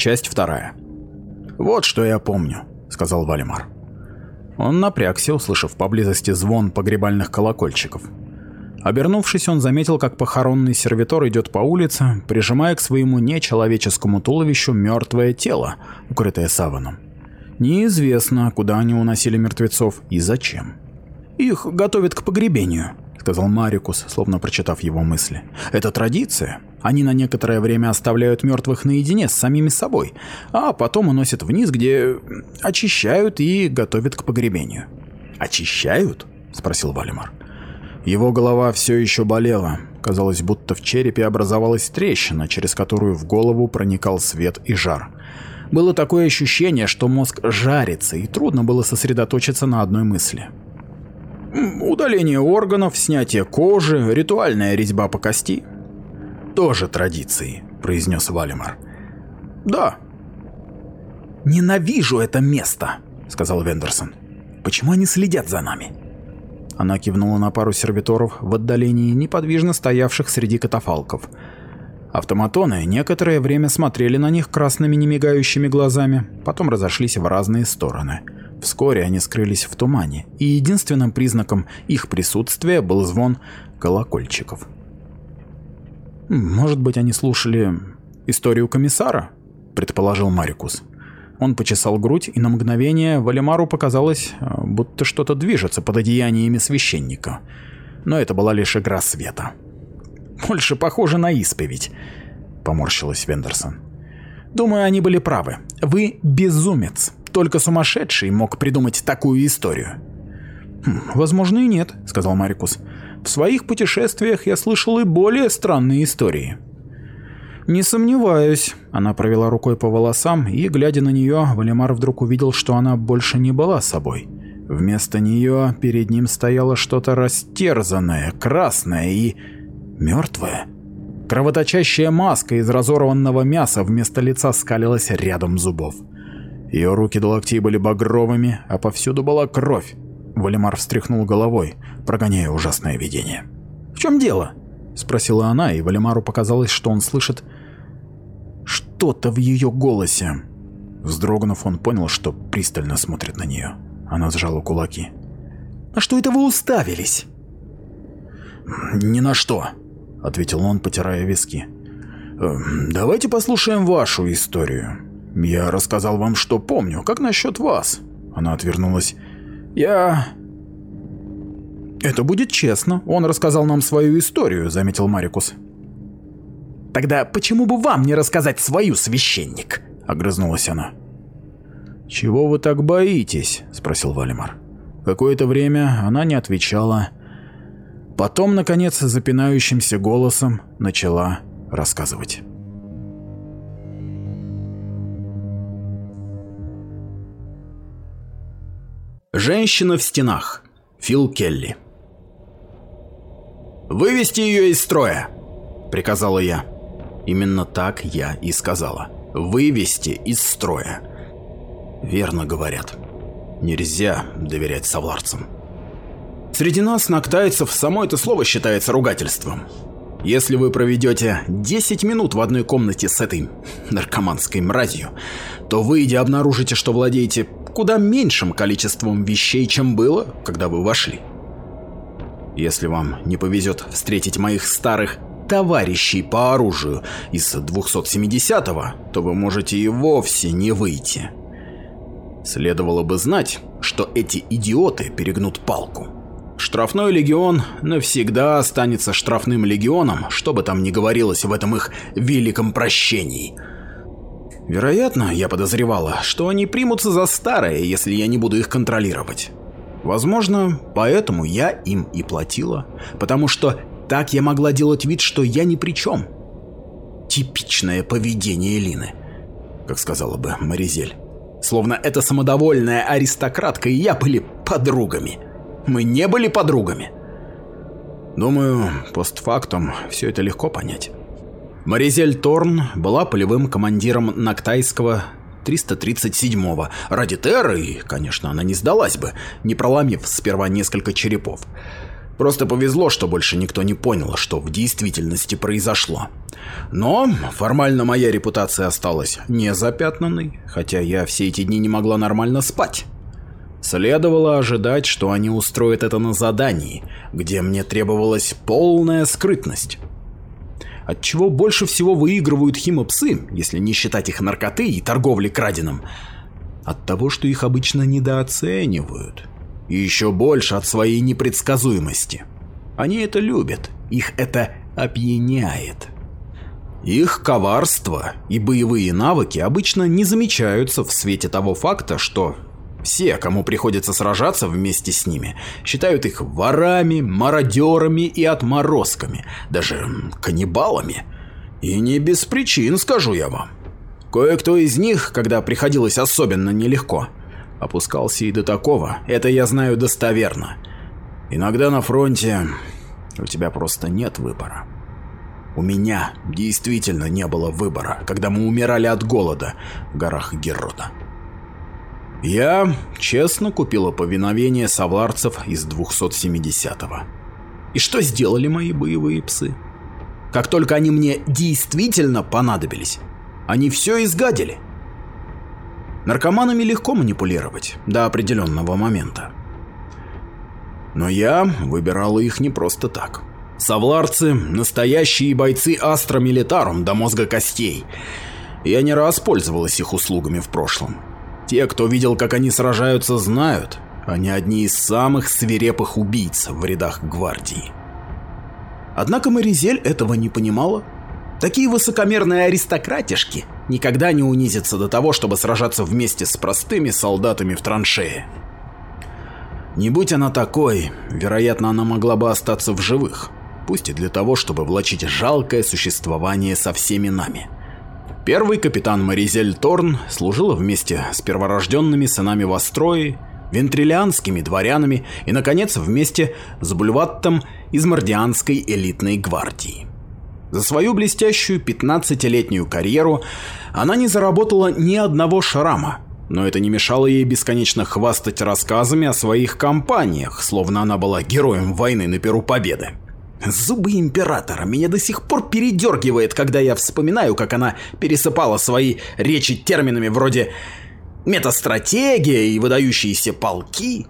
Часть вторая. «Вот что я помню», — сказал Валимар. Он напрягся, услышав поблизости звон погребальных колокольчиков. Обернувшись, он заметил, как похоронный сервитор идет по улице, прижимая к своему нечеловеческому туловищу мертвое тело, укрытое саваном. Неизвестно, куда они уносили мертвецов и зачем. «Их готовят к погребению», — сказал Марикус, словно прочитав его мысли. «Это традиция. Они на некоторое время оставляют мертвых наедине с самими собой, а потом уносят вниз, где очищают и готовят к погребению». «Очищают?» — спросил Валимар. Его голова все еще болела. Казалось, будто в черепе образовалась трещина, через которую в голову проникал свет и жар. Было такое ощущение, что мозг жарится, и трудно было сосредоточиться на одной мысли. Удаление органов, снятие кожи, ритуальная резьба по кости. Тоже традиции, произнес Валимар. Да. Ненавижу это место, сказал Вендерсон. Почему они следят за нами? Она кивнула на пару сервиторов в отдалении, неподвижно стоявших среди катафалков. Автоматоны некоторое время смотрели на них красными немигающими глазами, потом разошлись в разные стороны. Вскоре они скрылись в тумане, и единственным признаком их присутствия был звон колокольчиков. «Может быть, они слушали историю комиссара?» – предположил Марикус. Он почесал грудь, и на мгновение Валимару показалось, э, будто что-то движется под одеяниями священника. Но это была лишь игра света. «Больше похоже на исповедь», — поморщилась Вендерсон. «Думаю, они были правы. Вы безумец. Только сумасшедший мог придумать такую историю». «Хм, «Возможно и нет», — сказал Марикус. «В своих путешествиях я слышал и более странные истории». «Не сомневаюсь». Она провела рукой по волосам, и, глядя на нее, Валимар вдруг увидел, что она больше не была собой. Вместо нее перед ним стояло что-то растерзанное, красное и... мертвое. Кровоточащая маска из разорванного мяса вместо лица скалилась рядом зубов. Ее руки до локтей были багровыми, а повсюду была кровь. Валимар встряхнул головой, прогоняя ужасное видение. «В чем дело?» – спросила она, и Валимару показалось, что он слышит что-то в ее голосе. Вздрогнув, он понял, что пристально смотрит на нее. Она сжала кулаки. «На что это вы уставились?» «Ни на что», — ответил он, потирая виски. «Эм, «Давайте послушаем вашу историю. Я рассказал вам, что помню. Как насчет вас?» Она отвернулась. «Я...» «Это будет честно. Он рассказал нам свою историю», — заметил Марикус. Тогда почему бы вам не рассказать свою, священник? Огрызнулась она. Чего вы так боитесь? Спросил Валимар. Какое-то время она не отвечала. Потом, наконец, запинающимся голосом начала рассказывать. Женщина в стенах. Фил Келли. «Вывести ее из строя!» – приказала я. Именно так я и сказала. Вывести из строя. Верно говорят. Нельзя доверять совларцам. Среди нас, нактайцев, само это слово считается ругательством. Если вы проведете 10 минут в одной комнате с этой наркоманской мразью, то выйдя обнаружите, что владеете куда меньшим количеством вещей, чем было, когда вы вошли. Если вам не повезет встретить моих старых товарищей по оружию из 270-го, то вы можете и вовсе не выйти. Следовало бы знать, что эти идиоты перегнут палку. Штрафной легион навсегда останется штрафным легионом, что бы там ни говорилось в этом их великом прощении. Вероятно, я подозревала, что они примутся за старое, если я не буду их контролировать. Возможно, поэтому я им и платила, потому что так я могла делать вид, что я ни при чем. Типичное поведение Лины, как сказала бы Маризель. Словно эта самодовольная аристократка и я были подругами. Мы не были подругами. Думаю, постфактум все это легко понять. Маризель Торн была полевым командиром Нактайского 337-го. Ради Терры, и, конечно, она не сдалась бы, не проломив сперва несколько черепов. Просто повезло, что больше никто не понял, что в действительности произошло. Но формально моя репутация осталась незапятнанной, хотя я все эти дни не могла нормально спать. Следовало ожидать, что они устроят это на задании, где мне требовалась полная скрытность. От чего больше всего выигрывают химопсы, если не считать их наркоты и торговли краденым? От того, что их обычно недооценивают. И еще больше от своей непредсказуемости. Они это любят, их это опьяняет. Их коварство и боевые навыки обычно не замечаются в свете того факта, что все, кому приходится сражаться вместе с ними, считают их ворами, мародерами и отморозками, даже каннибалами. И не без причин, скажу я вам. Кое-кто из них, когда приходилось особенно нелегко, опускался и до такого, это я знаю достоверно. Иногда на фронте у тебя просто нет выбора. У меня действительно не было выбора, когда мы умирали от голода в горах Геррода. Я честно купила повиновение савларцев из 270-го. И что сделали мои боевые псы? Как только они мне действительно понадобились, они все изгадили. Наркоманами легко манипулировать до определенного момента. Но я выбирала их не просто так. Савларцы – настоящие бойцы Астра Милитарум до мозга костей. Я не раз пользовалась их услугами в прошлом. Те, кто видел, как они сражаются, знают, они одни из самых свирепых убийц в рядах гвардии. Однако Маризель этого не понимала. Такие высокомерные аристократишки никогда не унизятся до того, чтобы сражаться вместе с простыми солдатами в траншее. Не будь она такой, вероятно, она могла бы остаться в живых, пусть и для того, чтобы влачить жалкое существование со всеми нами. Первый капитан Маризель Торн служила вместе с перворожденными сынами Вострои, вентрилианскими дворянами и, наконец, вместе с Бульваттом из Мордианской элитной гвардии. За свою блестящую 15-летнюю карьеру она не заработала ни одного шрама, но это не мешало ей бесконечно хвастать рассказами о своих кампаниях, словно она была героем войны на Перу Победы. Зубы Императора меня до сих пор передергивает, когда я вспоминаю, как она пересыпала свои речи терминами вроде «метастратегия» и «выдающиеся полки».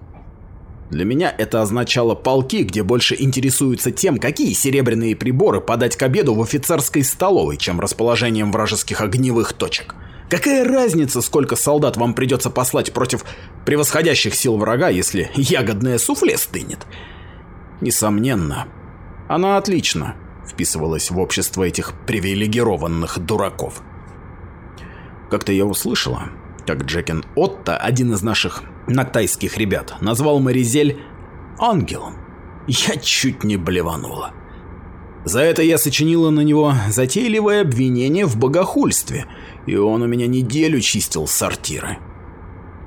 Для меня это означало полки, где больше интересуются тем, какие серебряные приборы подать к обеду в офицерской столовой, чем расположением вражеских огневых точек. Какая разница, сколько солдат вам придется послать против превосходящих сил врага, если ягодное суфле стынет? Несомненно, она отлично вписывалась в общество этих привилегированных дураков. Как-то я услышала, как Джекен Отто, один из наших нактайских ребят, назвал Маризель ангелом. Я чуть не блеванула. За это я сочинила на него затейливое обвинение в богохульстве, и он у меня неделю чистил сортиры.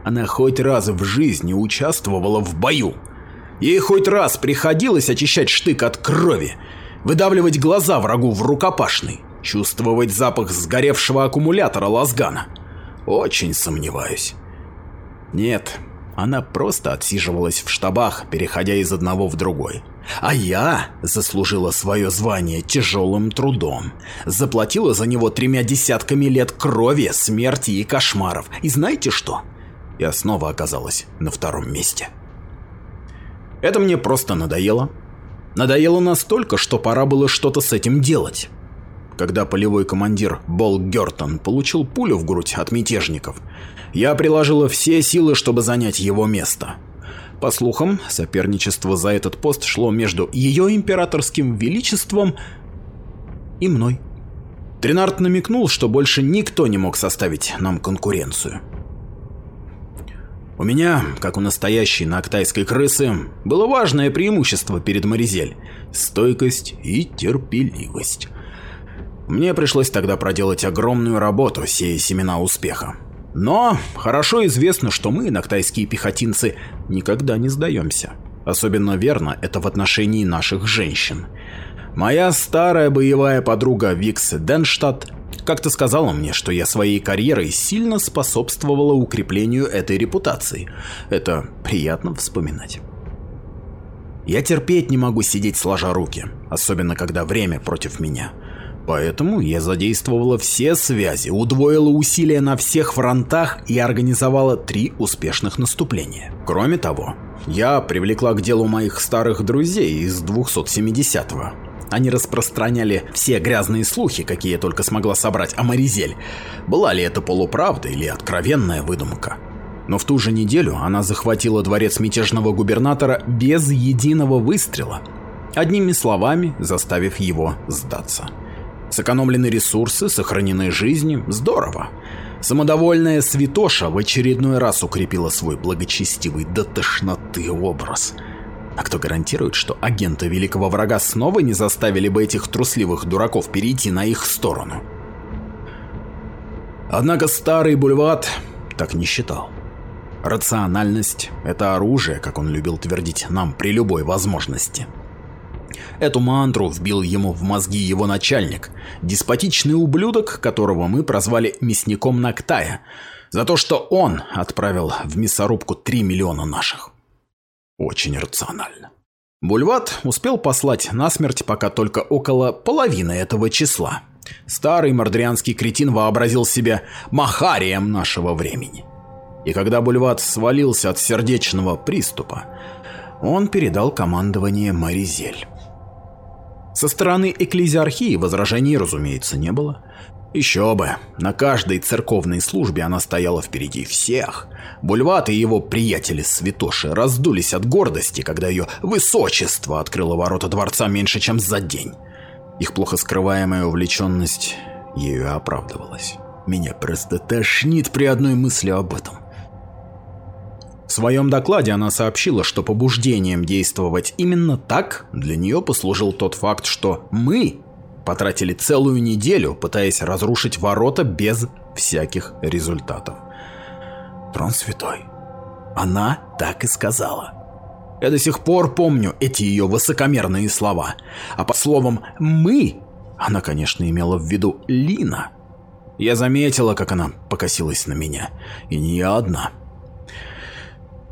Она хоть раз в жизни участвовала в бою, Ей хоть раз приходилось очищать штык от крови, выдавливать глаза врагу в рукопашный, чувствовать запах сгоревшего аккумулятора лазгана. Очень сомневаюсь. Нет, она просто отсиживалась в штабах, переходя из одного в другой. А я заслужила свое звание тяжелым трудом. Заплатила за него тремя десятками лет крови, смерти и кошмаров. И знаете что? Я снова оказалась на втором месте. Это мне просто надоело. Надоело настолько, что пора было что-то с этим делать. Когда полевой командир Бол Гертон получил пулю в грудь от мятежников, я приложила все силы, чтобы занять его место. По слухам, соперничество за этот пост шло между ее императорским величеством и мной. Тринард намекнул, что больше никто не мог составить нам конкуренцию. У меня, как у настоящей нактайской крысы, было важное преимущество перед Маризель – стойкость и терпеливость. Мне пришлось тогда проделать огромную работу, сея семена успеха. Но хорошо известно, что мы, нактайские пехотинцы, никогда не сдаемся. Особенно верно это в отношении наших женщин. Моя старая боевая подруга Викс Денштадт как-то сказала мне, что я своей карьерой сильно способствовала укреплению этой репутации. Это приятно вспоминать. Я терпеть не могу сидеть сложа руки, особенно когда время против меня. Поэтому я задействовала все связи, удвоила усилия на всех фронтах и организовала три успешных наступления. Кроме того, я привлекла к делу моих старых друзей из 270-го. Они распространяли все грязные слухи, какие только смогла собрать о Маризель. Была ли это полуправда или откровенная выдумка? Но в ту же неделю она захватила дворец мятежного губернатора без единого выстрела, одними словами заставив его сдаться. Сэкономлены ресурсы, сохранены жизни, здорово. Самодовольная святоша в очередной раз укрепила свой благочестивый до тошноты образ. А кто гарантирует, что агенты великого врага снова не заставили бы этих трусливых дураков перейти на их сторону? Однако старый Бульват так не считал. Рациональность – это оружие, как он любил твердить нам при любой возможности. Эту мантру вбил ему в мозги его начальник, деспотичный ублюдок, которого мы прозвали мясником Нактая, за то, что он отправил в мясорубку 3 миллиона наших. Очень рационально. Бульват успел послать насмерть пока только около половины этого числа. Старый мордрианский кретин вообразил себя махарием нашего времени. И когда Бульват свалился от сердечного приступа, он передал командование Маризель. Со стороны экклезиархии возражений, разумеется, не было. Еще бы, на каждой церковной службе она стояла впереди всех. Бульват и его приятели-святоши раздулись от гордости, когда ее высочество открыло ворота дворца меньше, чем за день. Их плохо скрываемая увлеченность ею оправдывалась. Меня просто тошнит при одной мысли об этом. В своем докладе она сообщила, что побуждением действовать именно так для нее послужил тот факт, что мы потратили целую неделю, пытаясь разрушить ворота без всяких результатов. Трон Святой. Она так и сказала. Я до сих пор помню эти ее высокомерные слова. А по словам «мы» она, конечно, имела в виду Лина. Я заметила, как она покосилась на меня. И не я одна.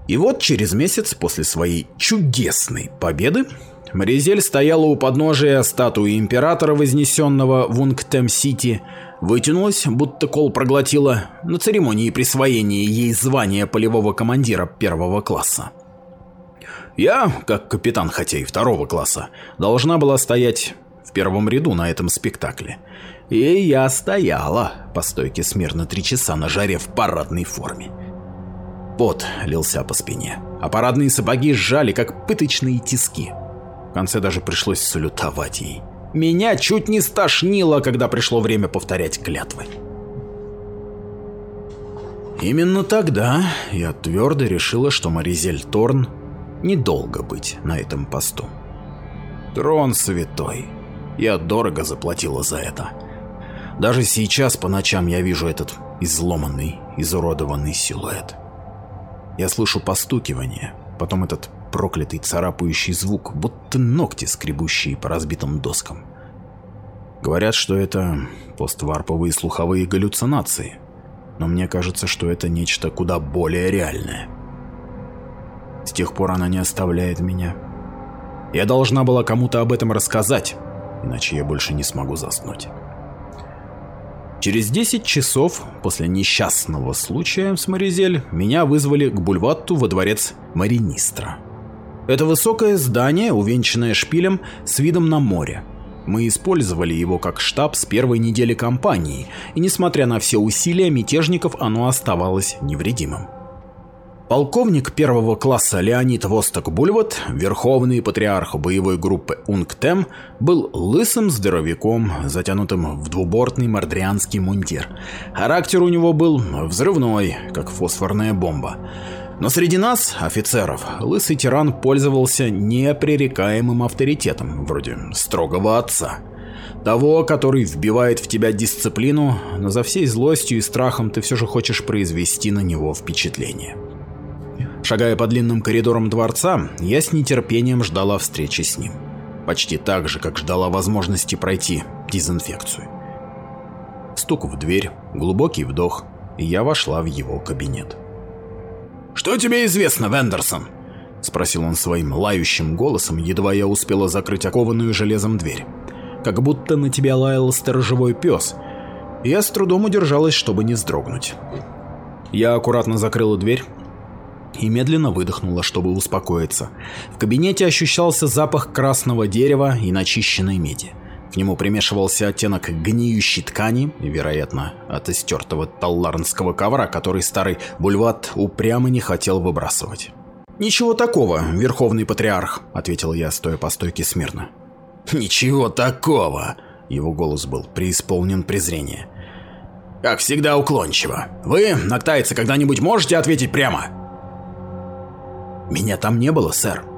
И вот через месяц после своей чудесной победы Маризель стояла у подножия статуи императора, вознесенного в Унгтем-Сити, вытянулась, будто кол проглотила, на церемонии присвоения ей звания полевого командира первого класса. Я, как капитан, хотя и второго класса, должна была стоять в первом ряду на этом спектакле. И я стояла по стойке смирно три часа на жаре в парадной форме. Пот лился по спине, а парадные сапоги сжали, как пыточные тиски. В конце даже пришлось салютовать ей. Меня чуть не стошнило, когда пришло время повторять клятвы. Именно тогда я твердо решила, что Маризель Торн недолго быть на этом посту. Трон святой. Я дорого заплатила за это. Даже сейчас по ночам я вижу этот изломанный, изуродованный силуэт. Я слышу постукивание, потом этот проклятый царапающий звук, будто ногти, скребущие по разбитым доскам. Говорят, что это постварповые слуховые галлюцинации, но мне кажется, что это нечто куда более реальное. С тех пор она не оставляет меня. Я должна была кому-то об этом рассказать, иначе я больше не смогу заснуть. Через 10 часов после несчастного случая с Маризель меня вызвали к Бульватту во дворец Маринистра. Это высокое здание, увенчанное шпилем с видом на море. Мы использовали его как штаб с первой недели кампании, и несмотря на все усилия мятежников, оно оставалось невредимым. Полковник первого класса Леонид Восток-Бульват, верховный патриарх боевой группы Унгтем, был лысым здоровяком, затянутым в двубортный мордрианский мундир. Характер у него был взрывной, как фосфорная бомба. Но среди нас, офицеров, лысый тиран пользовался непререкаемым авторитетом, вроде строгого отца. Того, который вбивает в тебя дисциплину, но за всей злостью и страхом ты все же хочешь произвести на него впечатление. Шагая по длинным коридорам дворца, я с нетерпением ждала встречи с ним. Почти так же, как ждала возможности пройти дезинфекцию. Стук в дверь, глубокий вдох, и я вошла в его кабинет. «Что тебе известно, Вендерсон?» — спросил он своим лающим голосом, едва я успела закрыть окованную железом дверь. Как будто на тебя лаял сторожевой пес. Я с трудом удержалась, чтобы не вздрогнуть. Я аккуратно закрыла дверь и медленно выдохнула, чтобы успокоиться. В кабинете ощущался запах красного дерева и начищенной меди. К нему примешивался оттенок гниющей ткани, вероятно, от истертого талларнского ковра, который старый бульват упрямо не хотел выбрасывать. «Ничего такого, Верховный Патриарх», — ответил я, стоя по стойке смирно. «Ничего такого», — его голос был преисполнен презрения. «Как всегда уклончиво. Вы, нактайцы, когда-нибудь можете ответить прямо?» «Меня там не было, сэр»,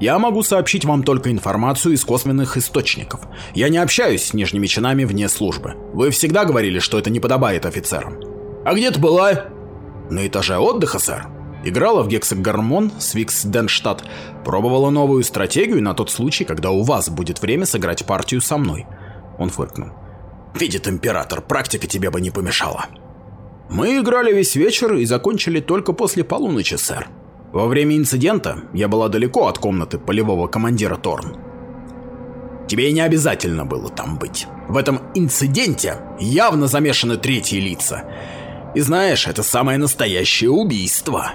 я могу сообщить вам только информацию из косвенных источников. Я не общаюсь с нижними чинами вне службы. Вы всегда говорили, что это не подобает офицерам. А где ты была? На этаже отдыха, сэр. Играла в гексагормон с Викс Денштадт. Пробовала новую стратегию на тот случай, когда у вас будет время сыграть партию со мной. Он фыркнул. Видит император, практика тебе бы не помешала. Мы играли весь вечер и закончили только после полуночи, сэр. Во время инцидента я была далеко от комнаты полевого командира Торн. Тебе не обязательно было там быть. В этом инциденте явно замешаны третьи лица. И знаешь, это самое настоящее убийство.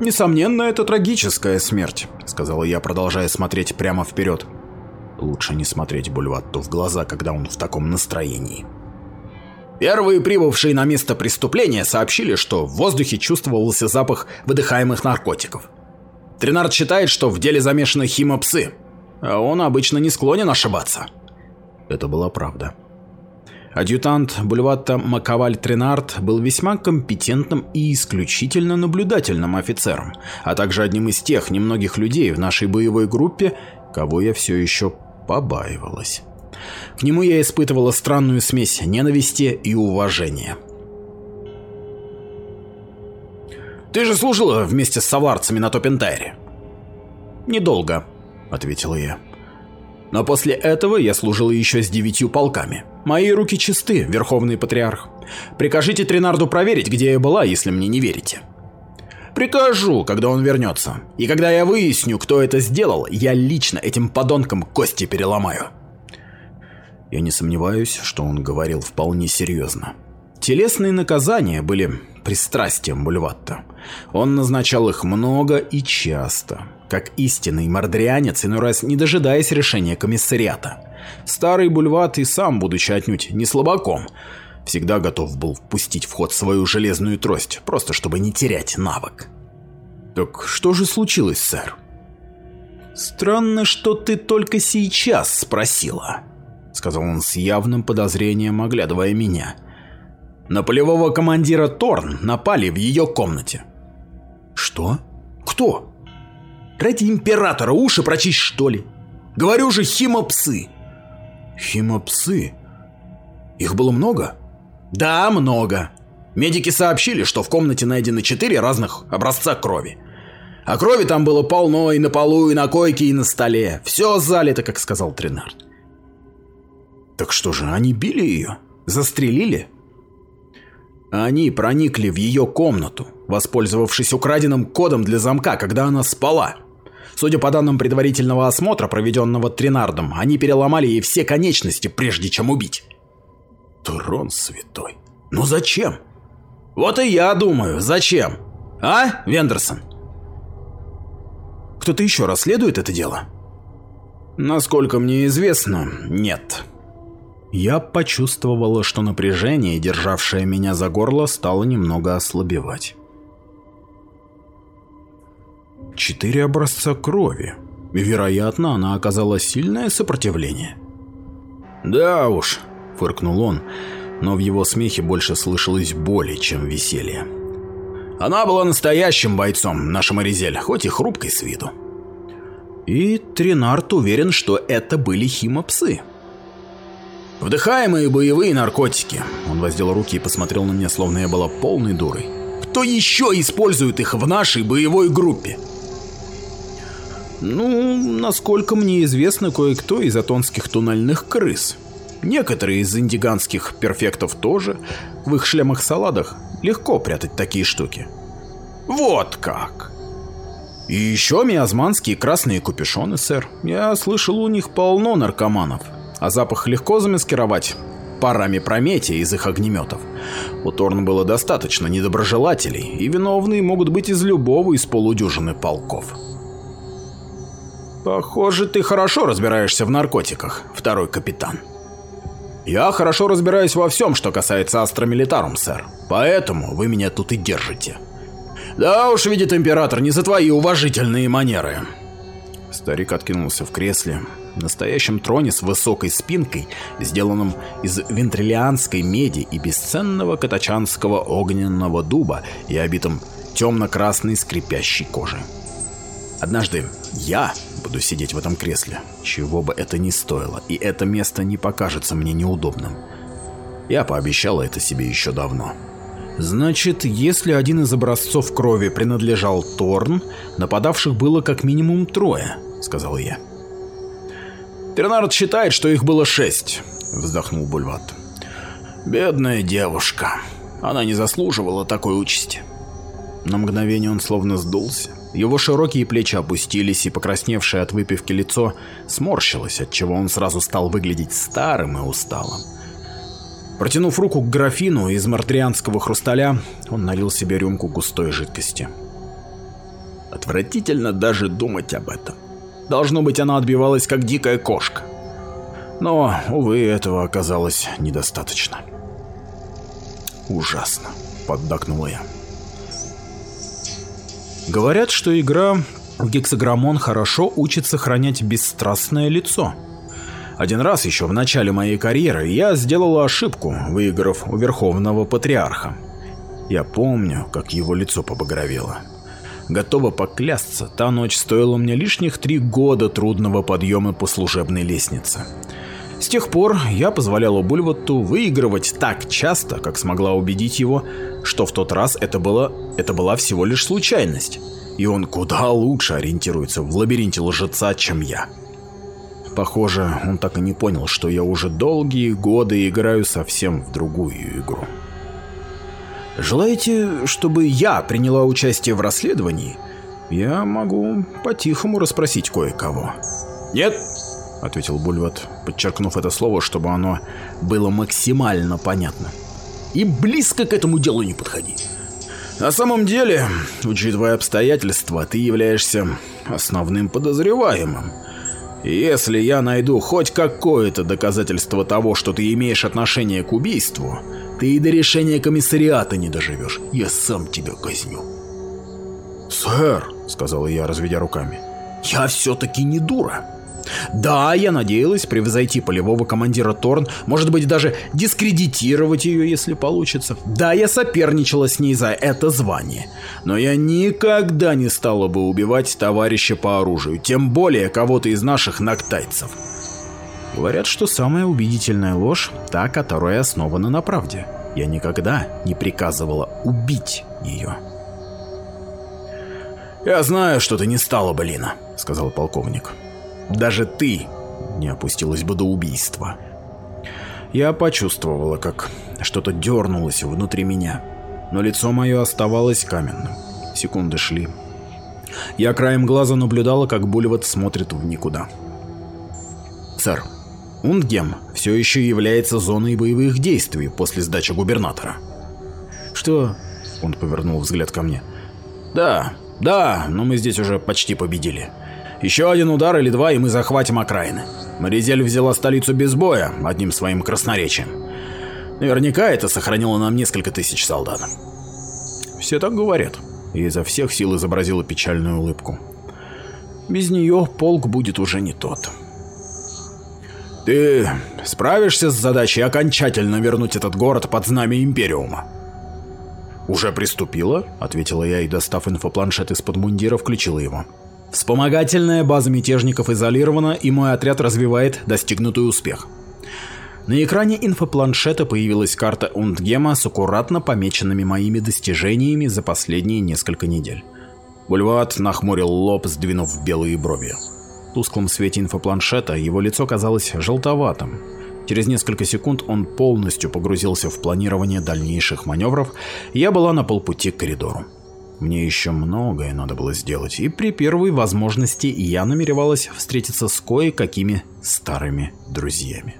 Несомненно, это трагическая смерть, сказала я, продолжая смотреть прямо вперед. Лучше не смотреть Бульватту в глаза, когда он в таком настроении. Первые прибывшие на место преступления сообщили, что в воздухе чувствовался запах выдыхаемых наркотиков. Тринард считает, что в деле замешаны химопсы, а он обычно не склонен ошибаться. Это была правда. Адъютант Бульватта Маковаль Тринард был весьма компетентным и исключительно наблюдательным офицером, а также одним из тех немногих людей в нашей боевой группе, кого я все еще побаивалась. К нему я испытывала странную смесь ненависти и уважения. «Ты же служила вместе с саварцами на Топентайре?» «Недолго», — ответила я. «Но после этого я служила еще с девятью полками. Мои руки чисты, Верховный Патриарх. Прикажите Тринарду проверить, где я была, если мне не верите». Прикажу, когда он вернется. И когда я выясню, кто это сделал, я лично этим подонкам кости переломаю. Я не сомневаюсь, что он говорил вполне серьезно. Телесные наказания были пристрастием Бульватта. Он назначал их много и часто, как истинный мордрианец, иной раз не дожидаясь решения комиссариата. Старый Бульват и сам, будучи отнюдь не слабаком, всегда готов был впустить в ход свою железную трость, просто чтобы не терять навык. «Так что же случилось, сэр?» «Странно, что ты только сейчас спросила», — сказал он с явным подозрением, оглядывая меня. «На полевого командира Торн напали в ее комнате». «Что? Кто? Ради императора уши прочесть, что ли? Говорю же, химопсы!» «Химопсы? Их было много?» «Да, много. Медики сообщили, что в комнате найдены четыре разных образца крови. А крови там было полно и на полу, и на койке, и на столе. Все залито, как сказал Тринард. Так что же, они били ее? Застрелили? Они проникли в ее комнату, воспользовавшись украденным кодом для замка, когда она спала. Судя по данным предварительного осмотра, проведенного Тринардом, они переломали ей все конечности, прежде чем убить. Трон святой. Ну зачем? Вот и я думаю, зачем? А, Вендерсон? Кто-то еще расследует это дело? Насколько мне известно, нет. Я почувствовала, что напряжение, державшее меня за горло, стало немного ослабевать. Четыре образца крови. Вероятно, она оказала сильное сопротивление. «Да уж», — фыркнул он, но в его смехе больше слышалось боли, чем веселье. «Она была настоящим бойцом, наша Маризель, хоть и хрупкой с виду». И Тринард уверен, что это были химопсы. Вдыхаемые боевые наркотики. Он воздел руки и посмотрел на меня, словно я была полной дурой. Кто еще использует их в нашей боевой группе? Ну, насколько мне известно, кое-кто из атонских туннельных крыс. Некоторые из индиганских перфектов тоже. В их шлемах-саладах легко прятать такие штуки. Вот как. И еще миазманские красные капюшоны, сэр. Я слышал, у них полно наркоманов. А запах легко замаскировать парами Прометия из их огнеметов. У Торн было достаточно недоброжелателей, и виновные могут быть из любого из полудюжины полков. Похоже, ты хорошо разбираешься в наркотиках, второй капитан. Я хорошо разбираюсь во всем, что касается Астра Милитарум, сэр. Поэтому вы меня тут и держите. Да уж, видит император, не за твои уважительные манеры. Старик откинулся в кресле, настоящем троне с высокой спинкой, сделанном из вентрилианской меди и бесценного катачанского огненного дуба и обитым темно-красной скрипящей кожей. Однажды я буду сидеть в этом кресле, чего бы это ни стоило, и это место не покажется мне неудобным. Я пообещала это себе еще давно. Значит, если один из образцов крови принадлежал Торн, нападавших было как минимум трое, сказал я. Тернард считает, что их было шесть, вздохнул Бульват. Бедная девушка. Она не заслуживала такой участи. На мгновение он словно сдулся. Его широкие плечи опустились, и покрасневшее от выпивки лицо сморщилось, отчего он сразу стал выглядеть старым и усталым. Протянув руку к графину из мартрианского хрусталя, он налил себе рюмку густой жидкости. Отвратительно даже думать об этом. Должно быть, она отбивалась как дикая кошка. Но, увы, этого оказалось недостаточно. «Ужасно», — поддакнула я. Говорят, что игра в гексаграммон хорошо учит сохранять бесстрастное лицо. Один раз еще в начале моей карьеры я сделала ошибку, выиграв у Верховного Патриарха. Я помню, как его лицо побагровело. Готова поклясться, та ночь стоила мне лишних три года трудного подъема по служебной лестнице. С тех пор я позволяла Бульватту выигрывать так часто, как смогла убедить его, что в тот раз это, было, это была всего лишь случайность, и он куда лучше ориентируется в лабиринте лжеца, чем я. Похоже, он так и не понял, что я уже долгие годы играю совсем в другую игру. Желаете, чтобы я приняла участие в расследовании? Я могу по-тихому расспросить кое-кого. Нет, ответил Бульват, подчеркнув это слово, чтобы оно было максимально понятно. И близко к этому делу не подходи. На самом деле, учитывая обстоятельства, ты являешься основным подозреваемым. Если я найду хоть какое-то доказательство того, что ты имеешь отношение к убийству, ты и до решения комиссариата не доживешь. Я сам тебя казню. «Сэр», — сказала я, разведя руками, — «я все-таки не дура». Да, я надеялась превзойти полевого командира Торн, может быть даже дискредитировать ее, если получится. Да, я соперничала с ней за это звание. Но я никогда не стала бы убивать товарища по оружию, тем более кого-то из наших нактайцев. Говорят, что самая убедительная ложь – та, которая основана на правде. Я никогда не приказывала убить ее. «Я знаю, что ты не стала бы, Лина», — сказал полковник. Даже ты не опустилась бы до убийства. Я почувствовала, как что-то дернулось внутри меня, но лицо мое оставалось каменным. Секунды шли. Я краем глаза наблюдала, как Бульват смотрит в никуда. «Сэр, Ундгем все еще является зоной боевых действий после сдачи губернатора». «Что?» — он повернул взгляд ко мне. «Да, да, но мы здесь уже почти победили. Еще один удар или два, и мы захватим окраины. Маризель взяла столицу без боя, одним своим красноречием. Наверняка это сохранило нам несколько тысяч солдат. Все так говорят. И изо всех сил изобразила печальную улыбку. Без нее полк будет уже не тот. Ты справишься с задачей окончательно вернуть этот город под знамя Империума? «Уже приступила», — ответила я и, достав инфопланшет из-под мундира, включила его. Вспомогательная база мятежников изолирована, и мой отряд развивает достигнутый успех. На экране инфопланшета появилась карта Ундгема с аккуратно помеченными моими достижениями за последние несколько недель. Бульват нахмурил лоб, сдвинув белые брови. В тусклом свете инфопланшета его лицо казалось желтоватым. Через несколько секунд он полностью погрузился в планирование дальнейших маневров, и я была на полпути к коридору. Мне еще многое надо было сделать, и при первой возможности я намеревалась встретиться с кое-какими старыми друзьями.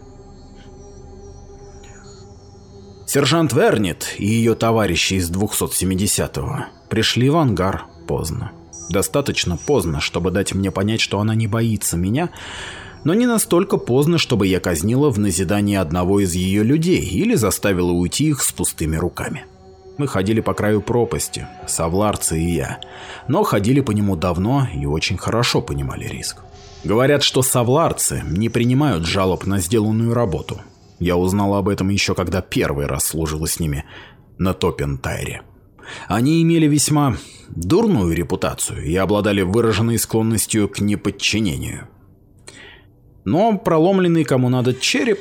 Сержант Вернит и ее товарищи из 270-го пришли в ангар поздно. Достаточно поздно, чтобы дать мне понять, что она не боится меня, но не настолько поздно, чтобы я казнила в назидании одного из ее людей или заставила уйти их с пустыми руками. Мы ходили по краю пропасти, Савларцы и я, но ходили по нему давно и очень хорошо понимали риск. Говорят, что савларцы не принимают жалоб на сделанную работу. Я узнал об этом еще когда первый раз служила с ними на Топентайре. Они имели весьма дурную репутацию и обладали выраженной склонностью к неподчинению. Но проломленный кому надо череп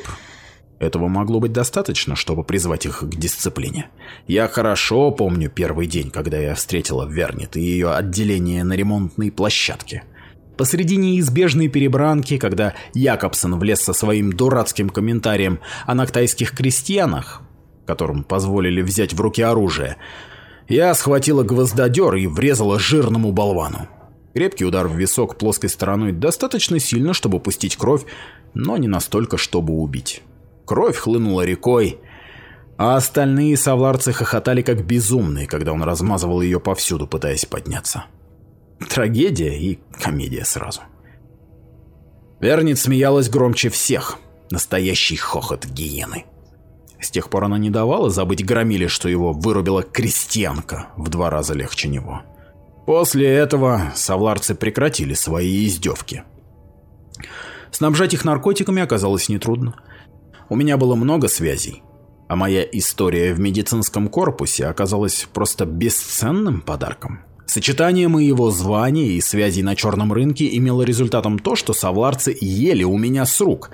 этого могло быть достаточно, чтобы призвать их к дисциплине. Я хорошо помню первый день, когда я встретила Вернит и ее отделение на ремонтной площадке. Посреди неизбежной перебранки, когда Якобсон влез со своим дурацким комментарием о нактайских крестьянах, которым позволили взять в руки оружие, я схватила гвоздодер и врезала жирному болвану. Крепкий удар в висок плоской стороной достаточно сильно, чтобы пустить кровь, но не настолько, чтобы убить. Кровь хлынула рекой, а остальные совларцы хохотали как безумные, когда он размазывал ее повсюду, пытаясь подняться. Трагедия и комедия сразу. Вернит смеялась громче всех. Настоящий хохот гиены. С тех пор она не давала забыть Громиле, что его вырубила крестьянка в два раза легче него. После этого совларцы прекратили свои издевки. Снабжать их наркотиками оказалось нетрудно. У меня было много связей, а моя история в медицинском корпусе оказалась просто бесценным подарком. Сочетание моего звания и связей на черном рынке имело результатом то, что совларцы ели у меня с рук,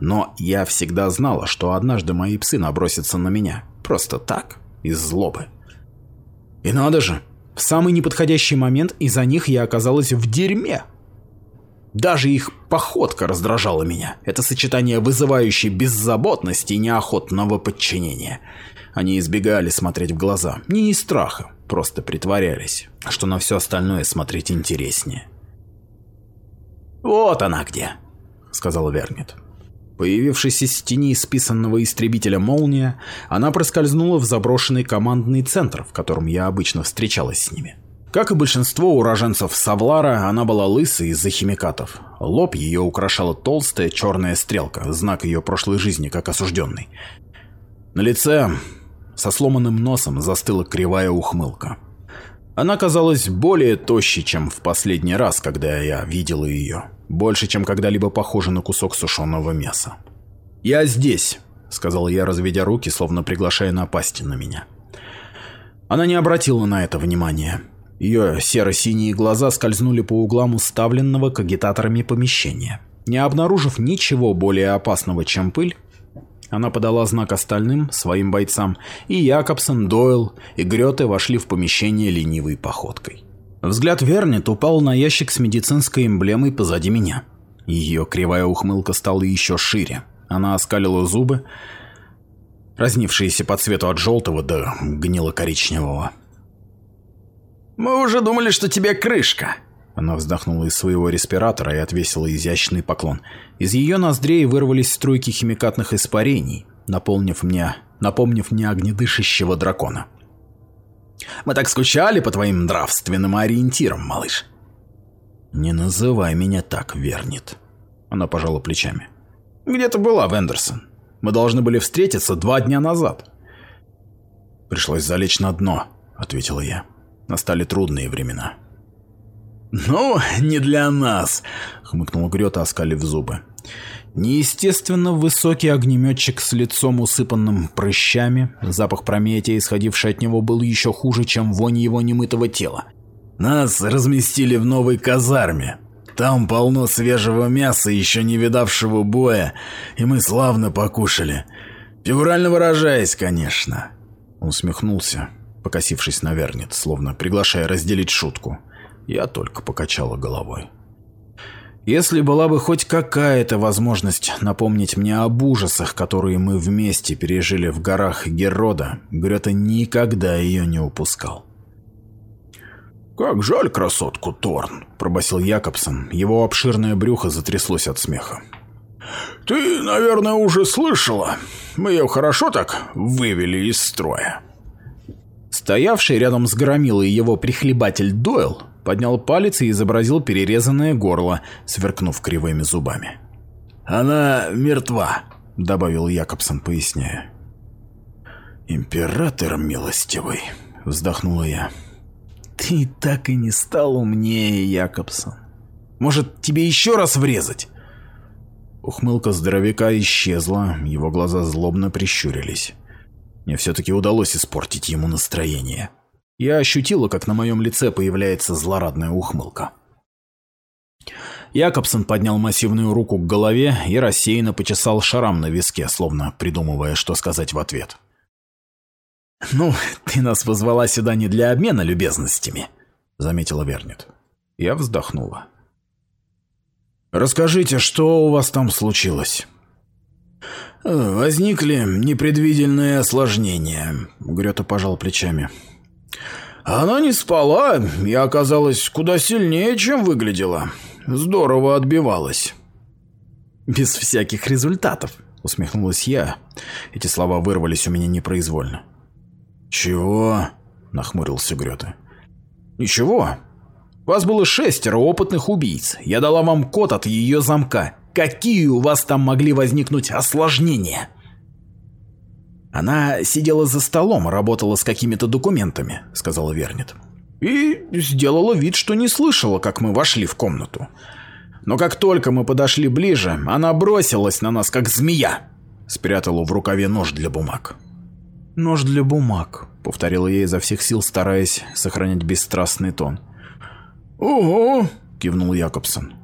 но я всегда знала, что однажды мои псы набросятся на меня, просто так, из злобы. И надо же, в самый неподходящий момент из-за них я оказалась в дерьме. Даже их походка раздражала меня. Это сочетание вызывающей беззаботности и неохотного подчинения. Они избегали смотреть в глаза. Не из страха, просто притворялись, что на все остальное смотреть интереснее. «Вот она где», — сказал Вернет. Появившись из тени списанного истребителя «Молния», она проскользнула в заброшенный командный центр, в котором я обычно встречалась с ними. Как и большинство уроженцев Савлара, она была лысой из-за химикатов. Лоб ее украшала толстая черная стрелка, знак ее прошлой жизни, как осужденный. На лице со сломанным носом застыла кривая ухмылка. Она казалась более тощей, чем в последний раз, когда я видела ее. Больше, чем когда-либо похожа на кусок сушеного мяса. «Я здесь», — сказал я, разведя руки, словно приглашая напасть на меня. Она не обратила на это внимания. Ее серо-синие глаза скользнули по углам уставленного кагитаторами помещения. Не обнаружив ничего более опасного, чем пыль, она подала знак остальным, своим бойцам, и Якобсон, Дойл и Грёте вошли в помещение ленивой походкой. Взгляд Вернет упал на ящик с медицинской эмблемой позади меня. Ее кривая ухмылка стала еще шире. Она оскалила зубы, разнившиеся по цвету от желтого до гнило-коричневого. «Мы уже думали, что тебе крышка!» Она вздохнула из своего респиратора и отвесила изящный поклон. Из ее ноздрей вырвались струйки химикатных испарений, наполнив мне, напомнив мне огнедышащего дракона. «Мы так скучали по твоим нравственным ориентирам, малыш!» «Не называй меня так, Вернит!» Она пожала плечами. «Где ты была, Вендерсон? Мы должны были встретиться два дня назад». «Пришлось залечь на дно», — ответила я. Настали трудные времена. «Ну, не для нас», — хмыкнул Грёта, оскалив зубы. Неестественно высокий огнеметчик с лицом усыпанным прыщами, запах прометия, исходивший от него, был еще хуже, чем вонь его немытого тела. «Нас разместили в новой казарме. Там полно свежего мяса, еще не видавшего боя, и мы славно покушали. Фигурально выражаясь, конечно». Он усмехнулся, покосившись на Вернет, словно приглашая разделить шутку. Я только покачала головой. Если была бы хоть какая-то возможность напомнить мне об ужасах, которые мы вместе пережили в горах Герода, Грета никогда ее не упускал. «Как жаль красотку Торн», — пробасил Якобсон. Его обширное брюхо затряслось от смеха. «Ты, наверное, уже слышала. Мы ее хорошо так вывели из строя». Стоявший рядом с Громилой его прихлебатель Дойл поднял палец и изобразил перерезанное горло, сверкнув кривыми зубами. «Она мертва», — добавил Якобсон, поясняя. «Император милостивый», — вздохнула я. «Ты так и не стал умнее, Якобсон. Может, тебе еще раз врезать?» Ухмылка здоровяка исчезла, его глаза злобно прищурились. Мне все-таки удалось испортить ему настроение. Я ощутила, как на моем лице появляется злорадная ухмылка. Якобсон поднял массивную руку к голове и рассеянно почесал шарам на виске, словно придумывая, что сказать в ответ. «Ну, ты нас позвала сюда не для обмена любезностями», — заметила Вернет. Я вздохнула. «Расскажите, что у вас там случилось?» «Возникли непредвиденные осложнения», — Грета пожал плечами. «Она не спала и оказалась куда сильнее, чем выглядела. Здорово отбивалась». «Без всяких результатов», — усмехнулась я. Эти слова вырвались у меня непроизвольно. «Чего?» – нахмурился Грёта. «Ничего. Вас было шестеро опытных убийц. Я дала вам код от ее замка. Какие у вас там могли возникнуть осложнения?» «Она сидела за столом, работала с какими-то документами», — сказала Вернит. «И сделала вид, что не слышала, как мы вошли в комнату. Но как только мы подошли ближе, она бросилась на нас, как змея», — спрятала в рукаве нож для бумаг. «Нож для бумаг», — повторила я изо всех сил, стараясь сохранять бесстрастный тон. «Ого!» — кивнул Якобсон.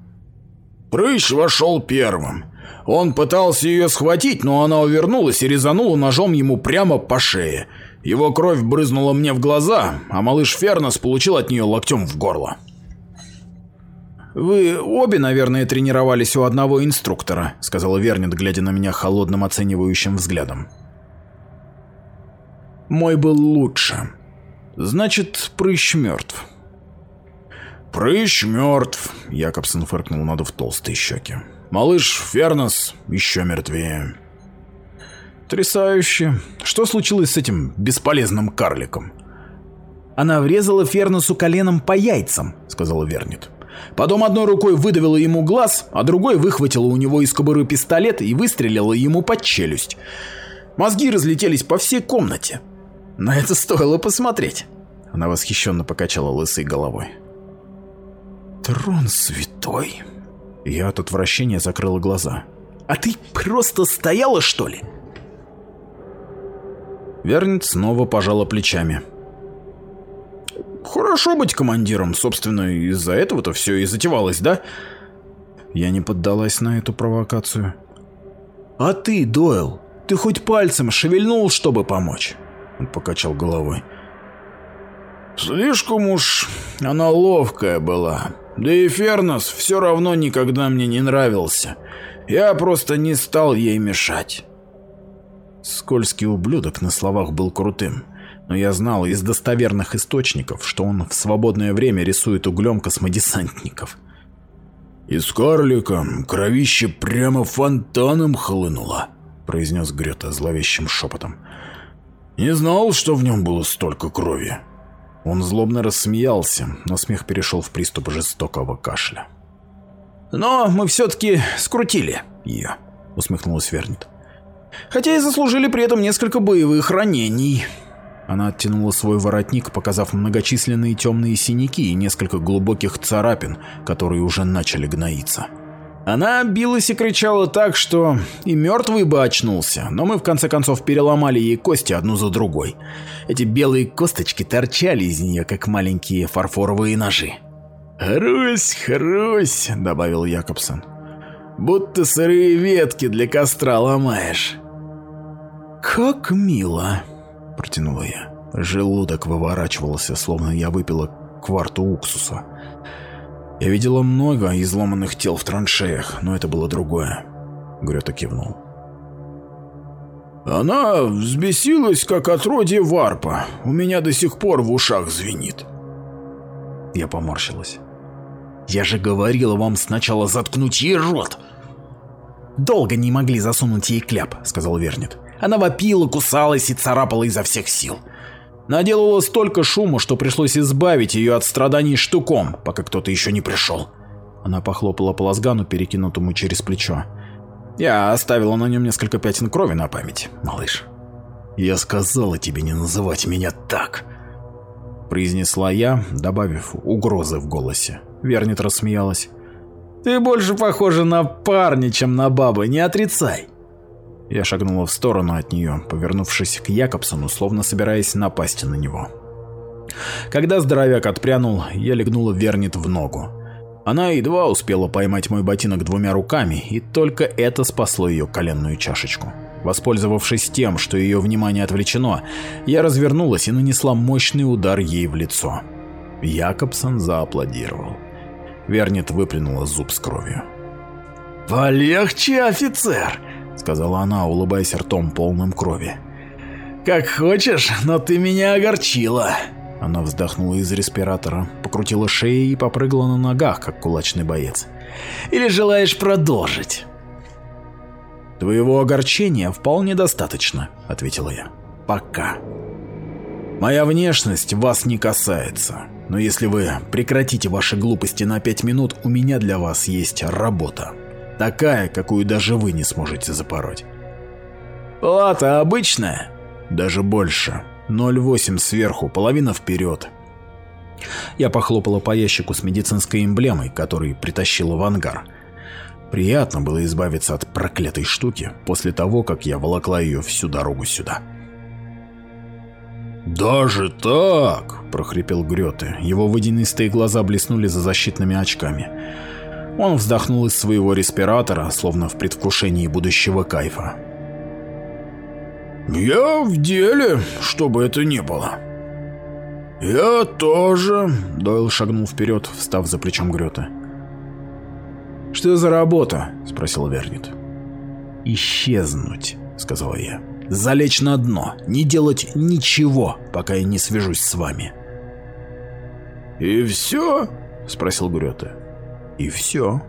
«Прыщ вошел первым. Он пытался ее схватить, но она увернулась и резанула ножом ему прямо по шее. Его кровь брызнула мне в глаза, а малыш Фернес получил от нее локтем в горло». «Вы обе, наверное, тренировались у одного инструктора», — сказала Вернет, глядя на меня холодным оценивающим взглядом. Мой был лучше. Значит, прыщ мертв. Прыщ мертв, Якобсон фыркнул, надув толстые щеки. Малыш Фернес еще мертвее. Трясающе. Что случилось с этим бесполезным карликом? Она врезала Фернесу коленом по яйцам, сказала Вернит. Потом одной рукой выдавила ему глаз, а другой выхватила у него из кобуры пистолет и выстрелила ему под челюсть. Мозги разлетелись по всей комнате. На это стоило посмотреть. Она восхищенно покачала лысой головой. Трон святой. Я от отвращения закрыла глаза. А ты просто стояла, что ли? Вернит снова пожала плечами. Хорошо быть командиром, собственно, из-за этого-то все и затевалось, да? Я не поддалась на эту провокацию. А ты, Дойл, ты хоть пальцем шевельнул, чтобы помочь? Он покачал головой. Слишком уж она ловкая была. Да и Фернос все равно никогда мне не нравился. Я просто не стал ей мешать. Скользкий ублюдок на словах был крутым, но я знал из достоверных источников, что он в свободное время рисует углем космодесантников. «Из карлика кровище прямо фонтаном хлынуло», — произнес Грета зловещим шепотом. Не знал, что в нем было столько крови. Он злобно рассмеялся, но смех перешел в приступ жестокого кашля. «Но мы все-таки скрутили ее», — усмехнулась Вернит. «Хотя и заслужили при этом несколько боевых ранений». Она оттянула свой воротник, показав многочисленные темные синяки и несколько глубоких царапин, которые уже начали гноиться. Она билась и кричала так, что и мертвый бы очнулся, но мы в конце концов переломали ей кости одну за другой. Эти белые косточки торчали из нее, как маленькие фарфоровые ножи. «Хрусь, хрусь», — добавил Якобсон. «Будто сырые ветки для костра ломаешь». «Как мило», — протянула я. Желудок выворачивался, словно я выпила кварту уксуса. Я видела много изломанных тел в траншеях, но это было другое. Грета кивнул. Она взбесилась, как отродье варпа. У меня до сих пор в ушах звенит. Я поморщилась. «Я же говорила вам сначала заткнуть ей рот!» «Долго не могли засунуть ей кляп», — сказал Вернит. Она вопила, кусалась и царапала изо всех сил. Наделала столько шума, что пришлось избавить ее от страданий штуком, пока кто-то еще не пришел. Она похлопала по лазгану, перекинутому через плечо. Я оставила на нем несколько пятен крови на память, малыш. «Я сказала тебе не называть меня так», — произнесла я, добавив угрозы в голосе. Вернит рассмеялась. «Ты больше похожа на парня, чем на бабы, не отрицай». Я шагнула в сторону от нее, повернувшись к Якобсону, словно собираясь напасть на него. Когда здоровяк отпрянул, я легнула Вернит в ногу. Она едва успела поймать мой ботинок двумя руками, и только это спасло ее коленную чашечку. Воспользовавшись тем, что ее внимание отвлечено, я развернулась и нанесла мощный удар ей в лицо. Якобсон зааплодировал. Вернит выплюнула зуб с кровью. «Полегче, офицер!» — сказала она, улыбаясь ртом полным крови. «Как хочешь, но ты меня огорчила!» Она вздохнула из респиратора, покрутила шеей и попрыгала на ногах, как кулачный боец. «Или желаешь продолжить?» «Твоего огорчения вполне достаточно», — ответила я. «Пока. Моя внешность вас не касается, но если вы прекратите ваши глупости на пять минут, у меня для вас есть работа». Такая, какую даже вы не сможете запороть. Плата обычная? Даже больше. 0,8 сверху, половина вперед. Я похлопала по ящику с медицинской эмблемой, который притащила в ангар. Приятно было избавиться от проклятой штуки после того, как я волокла ее всю дорогу сюда. «Даже так?» – прохрипел Грёте. Его водянистые глаза блеснули за защитными очками. Он вздохнул из своего респиратора, словно в предвкушении будущего кайфа. «Я в деле, что бы это ни было». «Я тоже», — Дойл шагнул вперед, встав за плечом Грета. «Что за работа?» — спросил Вернит. «Исчезнуть», — сказала я. «Залечь на дно, не делать ничего, пока я не свяжусь с вами». «И все?» — спросил Грета. И все.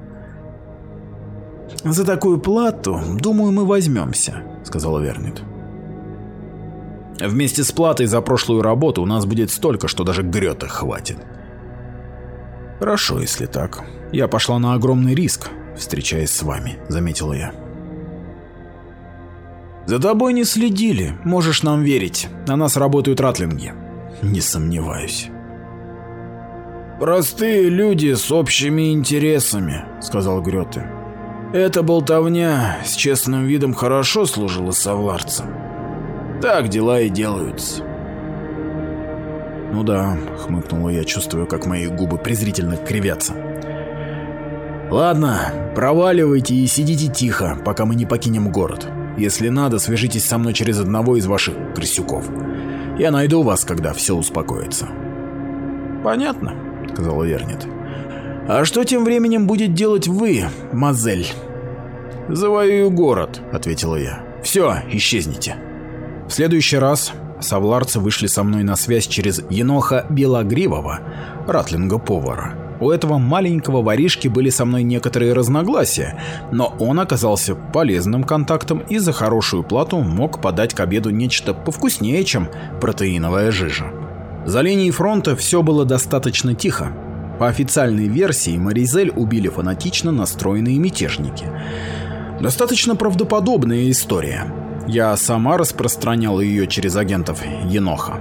«За такую плату, думаю, мы возьмемся», — сказала Вернит. «Вместе с платой за прошлую работу у нас будет столько, что даже Грета хватит». «Хорошо, если так. Я пошла на огромный риск, встречаясь с вами», — заметила я. «За тобой не следили, можешь нам верить. На нас работают ратлинги». «Не сомневаюсь». «Простые люди с общими интересами», — сказал Грёте. «Эта болтовня с честным видом хорошо служила совларцам. Так дела и делаются». «Ну да», — хмыкнула я, чувствую, как мои губы презрительно кривятся. «Ладно, проваливайте и сидите тихо, пока мы не покинем город. Если надо, свяжитесь со мной через одного из ваших крысюков. Я найду вас, когда все успокоится». «Понятно», — сказал Вернит. «А что тем временем будет делать вы, Мазель?» «Завоюю город», — ответила я. «Все, исчезните». В следующий раз савларцы вышли со мной на связь через Еноха Белогривого, ратлинга-повара. У этого маленького воришки были со мной некоторые разногласия, но он оказался полезным контактом и за хорошую плату мог подать к обеду нечто повкуснее, чем протеиновая жижа. За линией фронта все было достаточно тихо. По официальной версии Маризель убили фанатично настроенные мятежники. Достаточно правдоподобная история. Я сама распространяла ее через агентов Еноха.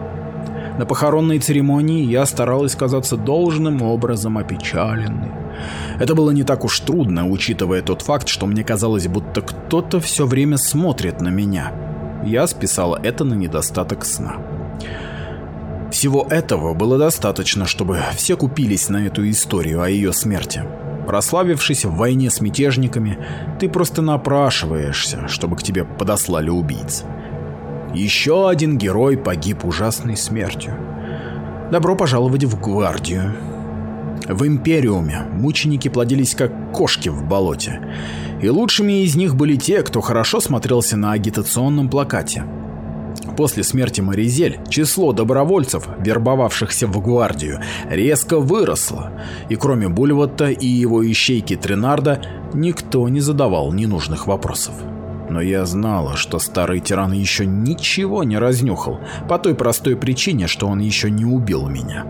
На похоронной церемонии я старалась казаться должным образом опечаленной. Это было не так уж трудно, учитывая тот факт, что мне казалось, будто кто-то все время смотрит на меня. Я списала это на недостаток сна. Всего этого было достаточно, чтобы все купились на эту историю о ее смерти. Прославившись в войне с мятежниками, ты просто напрашиваешься, чтобы к тебе подослали убийц. Еще один герой погиб ужасной смертью. Добро пожаловать в гвардию. В Империуме мученики плодились как кошки в болоте, и лучшими из них были те, кто хорошо смотрелся на агитационном плакате. После смерти Маризель число добровольцев, вербовавшихся в гвардию, резко выросло, и кроме Бульватта и его ищейки Тренарда, никто не задавал ненужных вопросов. Но я знала, что старый тиран еще ничего не разнюхал, по той простой причине, что он еще не убил меня.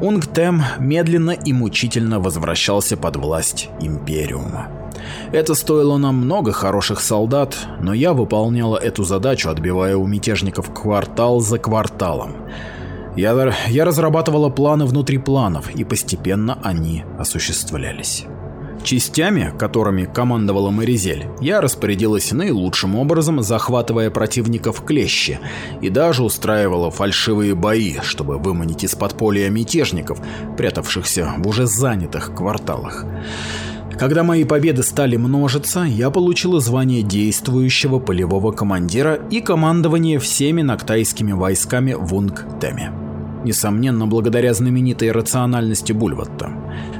Унгтем медленно и мучительно возвращался под власть Империума. Это стоило нам много хороших солдат, но я выполняла эту задачу, отбивая у мятежников квартал за кварталом. Я, я разрабатывала планы внутри планов, и постепенно они осуществлялись. Частями, которыми командовала Маризель, я распорядилась наилучшим образом, захватывая противников клещи, и даже устраивала фальшивые бои, чтобы выманить из подполья мятежников, прятавшихся в уже занятых кварталах. Когда мои победы стали множиться, я получила звание действующего полевого командира и командование всеми нактайскими войсками в Унгтеме несомненно, благодаря знаменитой рациональности Бульватта.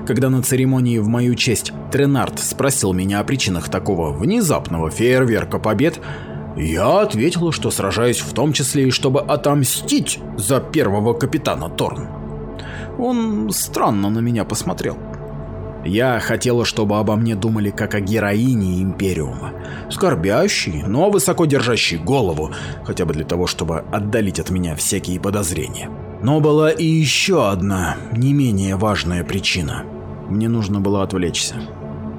Когда на церемонии в мою честь Тренард спросил меня о причинах такого внезапного фейерверка побед, я ответила, что сражаюсь в том числе и чтобы отомстить за первого капитана Торн. Он странно на меня посмотрел. Я хотела, чтобы обо мне думали как о героине Империума, скорбящей, но высоко держащей голову, хотя бы для того, чтобы отдалить от меня всякие подозрения. Но была и еще одна, не менее важная причина. Мне нужно было отвлечься.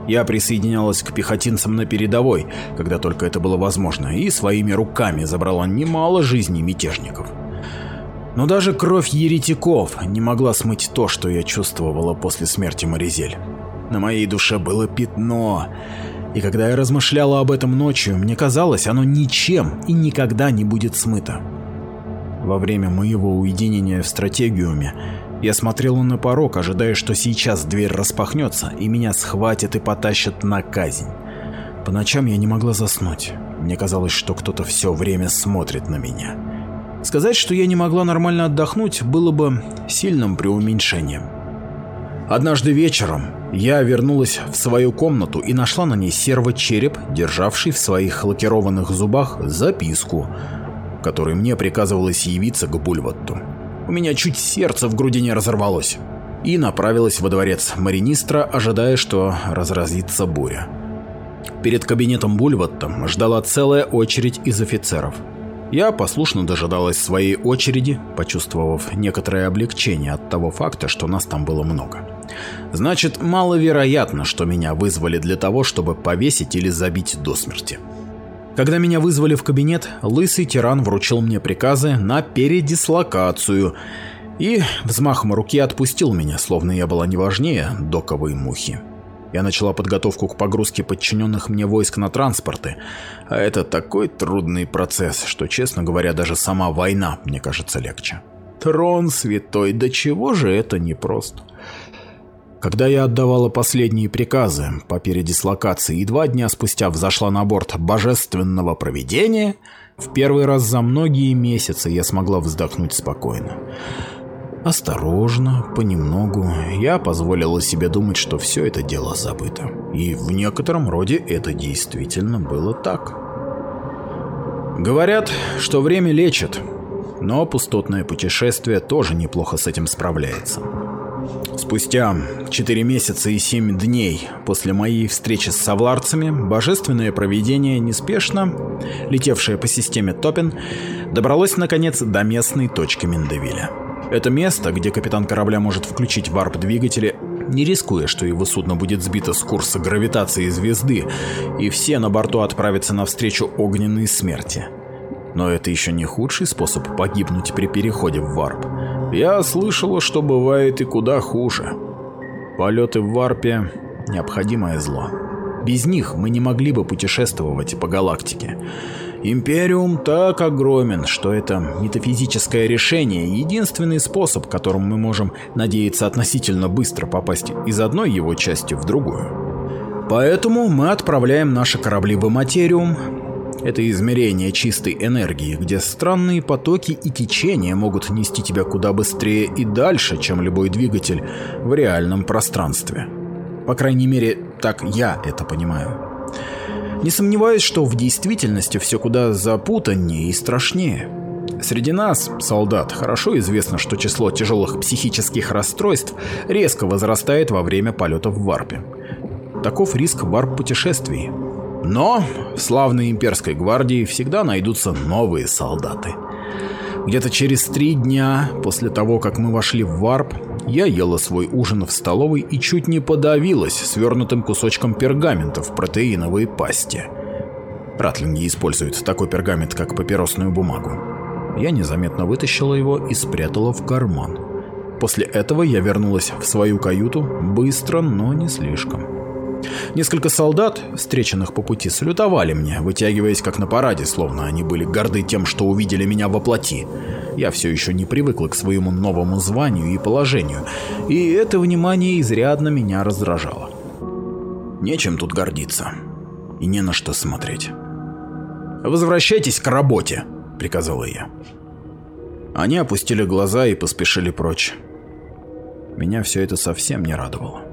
Я присоединялась к пехотинцам на передовой, когда только это было возможно, и своими руками забрала немало жизней мятежников. Но даже кровь еретиков не могла смыть то, что я чувствовала после смерти Маризель. На моей душе было пятно, и когда я размышляла об этом ночью, мне казалось, оно ничем и никогда не будет смыто. Во время моего уединения в стратегиуме я смотрела на порог, ожидая, что сейчас дверь распахнется и меня схватят и потащат на казнь. По ночам я не могла заснуть. Мне казалось, что кто-то все время смотрит на меня. Сказать, что я не могла нормально отдохнуть, было бы сильным преуменьшением. Однажды вечером я вернулась в свою комнату и нашла на ней серво-череп, державший в своих лакированных зубах записку, которой мне приказывалось явиться к Бульватту. У меня чуть сердце в груди не разорвалось. И направилась во дворец Маринистра, ожидая, что разразится буря. Перед кабинетом Бульватта ждала целая очередь из офицеров. Я послушно дожидалась своей очереди, почувствовав некоторое облегчение от того факта, что нас там было много. Значит, маловероятно, что меня вызвали для того, чтобы повесить или забить до смерти. Когда меня вызвали в кабинет, лысый тиран вручил мне приказы на передислокацию и взмахом руки отпустил меня, словно я была не важнее доковой мухи. Я начала подготовку к погрузке подчиненных мне войск на транспорты, а это такой трудный процесс, что, честно говоря, даже сама война мне кажется легче. Трон святой, до чего же это непросто. Когда я отдавала последние приказы по передислокации и два дня спустя взошла на борт божественного провидения, в первый раз за многие месяцы я смогла вздохнуть спокойно. Осторожно, понемногу, я позволила себе думать, что все это дело забыто. И в некотором роде это действительно было так. Говорят, что время лечит, но пустотное путешествие тоже неплохо с этим справляется. Спустя 4 месяца и 7 дней после моей встречи с совларцами, божественное провидение неспешно, летевшее по системе Топин, добралось наконец до местной точки Миндевиля. Это место, где капитан корабля может включить варп-двигатели, не рискуя, что его судно будет сбито с курса гравитации звезды, и все на борту отправятся навстречу огненной смерти. Но это еще не худший способ погибнуть при переходе в варп. Я слышала, что бывает и куда хуже. Полеты в варпе – необходимое зло. Без них мы не могли бы путешествовать по галактике. Империум так огромен, что это метафизическое решение – единственный способ, которым мы можем надеяться относительно быстро попасть из одной его части в другую. Поэтому мы отправляем наши корабли в Материум, это измерение чистой энергии, где странные потоки и течения могут нести тебя куда быстрее и дальше, чем любой двигатель в реальном пространстве. По крайней мере, так я это понимаю. Не сомневаюсь, что в действительности все куда запутаннее и страшнее. Среди нас, солдат, хорошо известно, что число тяжелых психических расстройств резко возрастает во время полета в варпе. Таков риск варп-путешествий. Но в славной имперской гвардии всегда найдутся новые солдаты. Где-то через три дня после того, как мы вошли в варп, я ела свой ужин в столовой и чуть не подавилась свернутым кусочком пергамента в протеиновой пасте. Ратлинги используют такой пергамент, как папиросную бумагу. Я незаметно вытащила его и спрятала в карман. После этого я вернулась в свою каюту быстро, но не слишком. Несколько солдат, встреченных по пути, салютовали мне, вытягиваясь как на параде, словно они были горды тем, что увидели меня во плоти. Я все еще не привыкла к своему новому званию и положению, и это внимание изрядно меня раздражало. Нечем тут гордиться. И не на что смотреть. «Возвращайтесь к работе», — приказала я. Они опустили глаза и поспешили прочь. Меня все это совсем не радовало.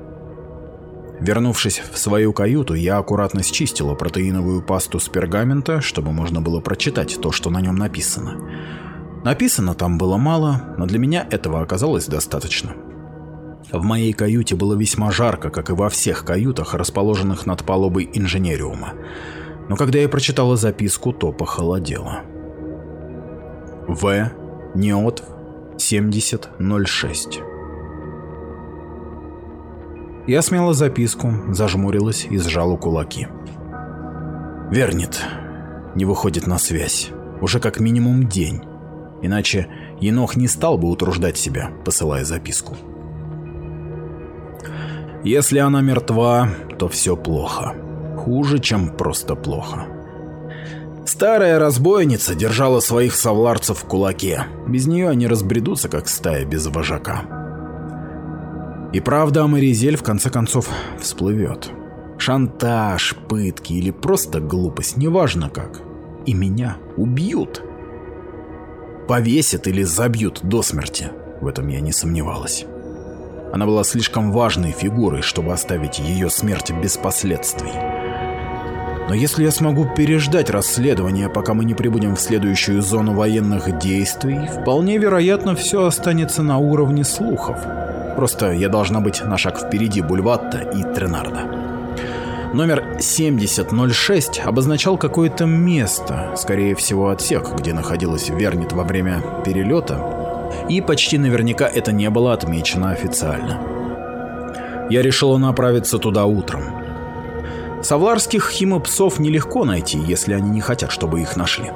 Вернувшись в свою каюту, я аккуратно счистила протеиновую пасту с пергамента, чтобы можно было прочитать то, что на нем написано. Написано там было мало, но для меня этого оказалось достаточно. В моей каюте было весьма жарко, как и во всех каютах, расположенных над палубой инженериума. Но когда я прочитала записку, то похолодело. В. Неотв 7006 я смела записку, зажмурилась и сжала кулаки. Вернит. Не выходит на связь. Уже как минимум день. Иначе Енох не стал бы утруждать себя, посылая записку. Если она мертва, то все плохо. Хуже, чем просто плохо. Старая разбойница держала своих совларцев в кулаке. Без нее они разбредутся, как стая без вожака. И правда Амаризель в конце концов всплывет. Шантаж, пытки или просто глупость, неважно как. И меня убьют. Повесят или забьют до смерти. В этом я не сомневалась. Она была слишком важной фигурой, чтобы оставить ее смерть без последствий. Но если я смогу переждать расследование, пока мы не прибудем в следующую зону военных действий, вполне вероятно все останется на уровне слухов. Просто я должна быть на шаг впереди Бульватта и Тренарда. Номер 7006 обозначал какое-то место, скорее всего отсек, где находилась Вернит во время перелета, и почти наверняка это не было отмечено официально. Я решила направиться туда утром. Савларских химопсов нелегко найти, если они не хотят, чтобы их нашли.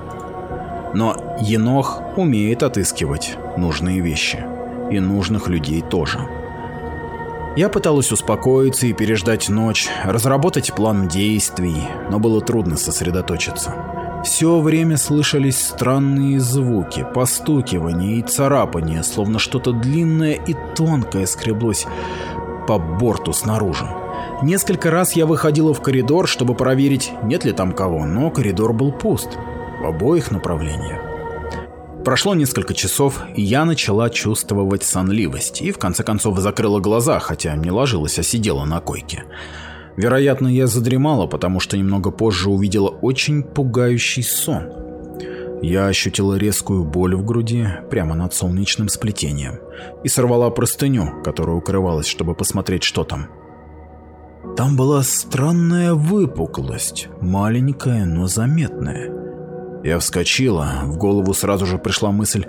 Но Енох умеет отыскивать нужные вещи и нужных людей тоже. Я пыталась успокоиться и переждать ночь, разработать план действий, но было трудно сосредоточиться. Все время слышались странные звуки, постукивания и царапания, словно что-то длинное и тонкое скреблось по борту снаружи. Несколько раз я выходила в коридор, чтобы проверить, нет ли там кого, но коридор был пуст в обоих направлениях. Прошло несколько часов, и я начала чувствовать сонливость, и в конце концов закрыла глаза, хотя не ложилась, а сидела на койке. Вероятно, я задремала, потому что немного позже увидела очень пугающий сон. Я ощутила резкую боль в груди, прямо над солнечным сплетением, и сорвала простыню, которая укрывалась, чтобы посмотреть, что там. Там была странная выпуклость, маленькая, но заметная. Я вскочила, в голову сразу же пришла мысль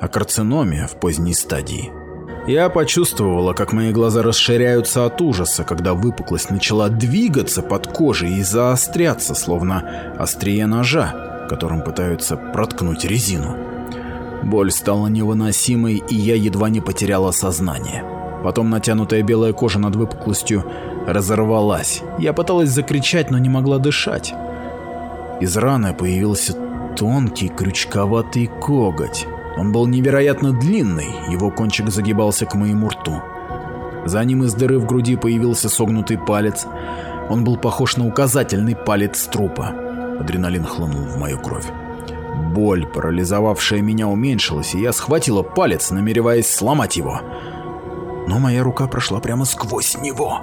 о карциноме в поздней стадии. Я почувствовала, как мои глаза расширяются от ужаса, когда выпуклость начала двигаться под кожей и заостряться, словно острие ножа, которым пытаются проткнуть резину. Боль стала невыносимой, и я едва не потеряла сознание. Потом натянутая белая кожа над выпуклостью разорвалась. Я пыталась закричать, но не могла дышать. Из раны появился тонкий крючковатый коготь. Он был невероятно длинный, его кончик загибался к моему рту. За ним из дыры в груди появился согнутый палец. Он был похож на указательный палец трупа. Адреналин хлынул в мою кровь. Боль, парализовавшая меня, уменьшилась, и я схватила палец, намереваясь сломать его. Но моя рука прошла прямо сквозь него.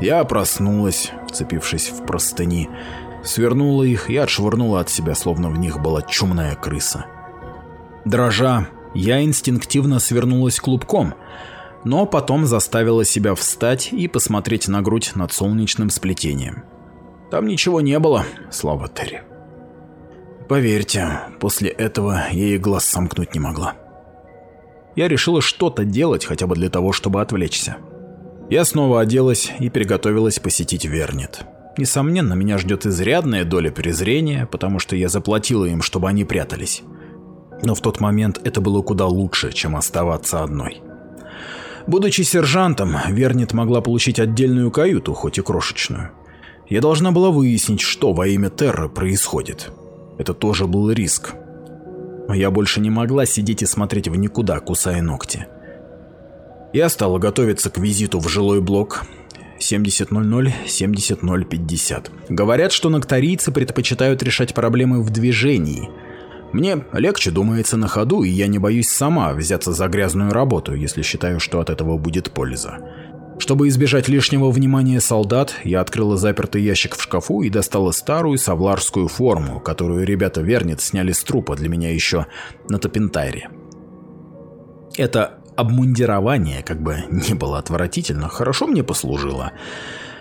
Я проснулась, вцепившись в простыни, свернула их и отшвырнула от себя, словно в них была чумная крыса. Дрожа, я инстинктивно свернулась клубком, но потом заставила себя встать и посмотреть на грудь над солнечным сплетением. Там ничего не было, слава Терри. Поверьте, после этого я и глаз сомкнуть не могла. Я решила что-то делать, хотя бы для того, чтобы отвлечься. Я снова оделась и приготовилась посетить Вернет. Несомненно, меня ждет изрядная доля презрения, потому что я заплатила им, чтобы они прятались. Но в тот момент это было куда лучше, чем оставаться одной. Будучи сержантом, Вернет могла получить отдельную каюту, хоть и крошечную. Я должна была выяснить, что во имя Терры происходит. Это тоже был риск. Но я больше не могла сидеть и смотреть в никуда, кусая ногти. Я стала готовиться к визиту в жилой блок 7000-70050. Говорят, что нокторийцы предпочитают решать проблемы в движении. Мне легче думается на ходу, и я не боюсь сама взяться за грязную работу, если считаю, что от этого будет польза. Чтобы избежать лишнего внимания солдат, я открыла запертый ящик в шкафу и достала старую савларскую форму, которую ребята Вернит сняли с трупа для меня еще на Топентайре. Это обмундирование, как бы не было отвратительно, хорошо мне послужило.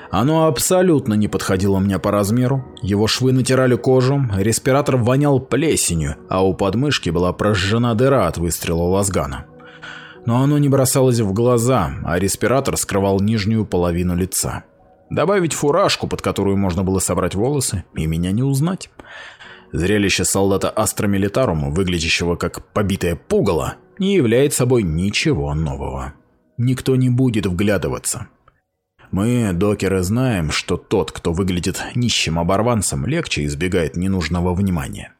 Оно абсолютно не подходило мне по размеру, его швы натирали кожу, респиратор вонял плесенью, а у подмышки была прожжена дыра от выстрела лазгана но оно не бросалось в глаза, а респиратор скрывал нижнюю половину лица. Добавить фуражку, под которую можно было собрать волосы, и меня не узнать. Зрелище солдата Астра Милитарум, выглядящего как побитое пугало, не является собой ничего нового. Никто не будет вглядываться. Мы, докеры, знаем, что тот, кто выглядит нищим оборванцем, легче избегает ненужного внимания.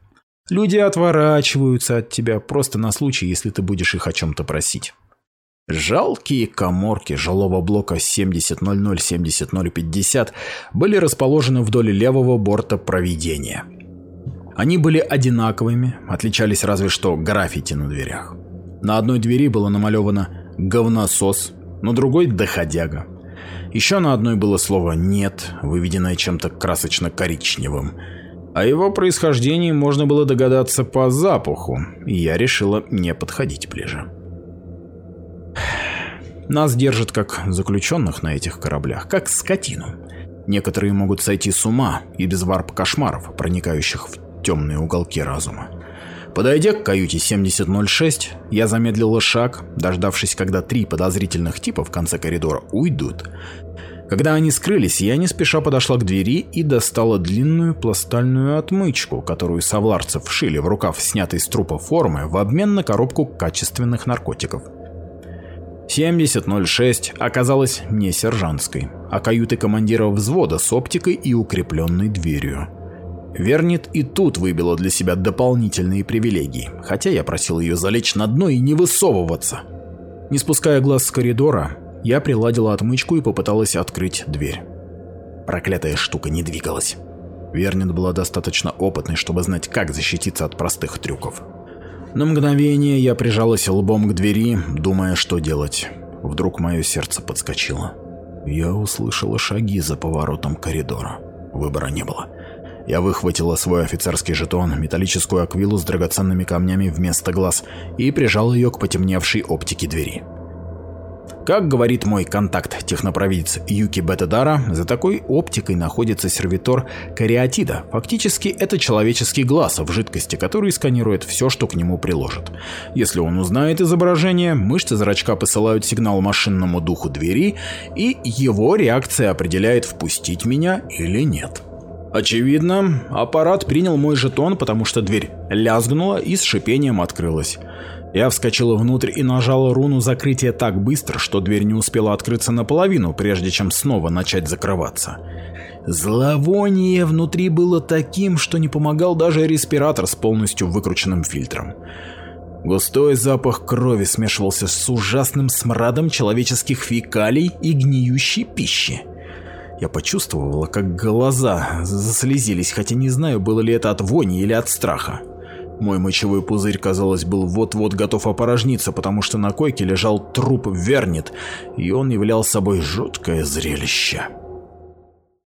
Люди отворачиваются от тебя просто на случай, если ты будешь их о чем-то просить. Жалкие коморки жилого блока 7000-70050 были расположены вдоль левого борта проведения. Они были одинаковыми, отличались разве что граффити на дверях. На одной двери было намалевано «говносос», на другой «доходяга». Еще на одной было слово «нет», выведенное чем-то красочно-коричневым – о его происхождении можно было догадаться по запаху, и я решила не подходить ближе. Нас держат как заключенных на этих кораблях, как скотину. Некоторые могут сойти с ума и без варп кошмаров, проникающих в темные уголки разума. Подойдя к каюте 7006, я замедлила шаг, дождавшись, когда три подозрительных типа в конце коридора уйдут, когда они скрылись, я не спеша подошла к двери и достала длинную пластальную отмычку, которую совларцы вшили в рукав снятой с трупа формы в обмен на коробку качественных наркотиков. 7006 оказалась не сержантской, а каютой командира взвода с оптикой и укрепленной дверью. Вернит и тут выбила для себя дополнительные привилегии, хотя я просил ее залечь на дно и не высовываться. Не спуская глаз с коридора, я приладила отмычку и попыталась открыть дверь. Проклятая штука не двигалась. Вернин была достаточно опытной, чтобы знать, как защититься от простых трюков. На мгновение я прижалась лбом к двери, думая, что делать. Вдруг мое сердце подскочило. Я услышала шаги за поворотом коридора. Выбора не было. Я выхватила свой офицерский жетон, металлическую аквилу с драгоценными камнями вместо глаз и прижал ее к потемневшей оптике двери. Как говорит мой контакт-технопровидец Юки Бетадара, за такой оптикой находится сервитор кариатида. Фактически это человеческий глаз в жидкости, который сканирует все, что к нему приложат. Если он узнает изображение, мышцы зрачка посылают сигнал машинному духу двери, и его реакция определяет, впустить меня или нет. Очевидно, аппарат принял мой жетон, потому что дверь лязгнула и с шипением открылась. Я вскочила внутрь и нажала руну закрытия так быстро, что дверь не успела открыться наполовину, прежде чем снова начать закрываться. Зловоние внутри было таким, что не помогал даже респиратор с полностью выкрученным фильтром. Густой запах крови смешивался с ужасным смрадом человеческих фекалий и гниющей пищи. Я почувствовала, как глаза заслезились, хотя не знаю, было ли это от вони или от страха. Мой мочевой пузырь, казалось, был вот-вот готов опорожниться, потому что на койке лежал труп Вернит, и он являл собой жуткое зрелище.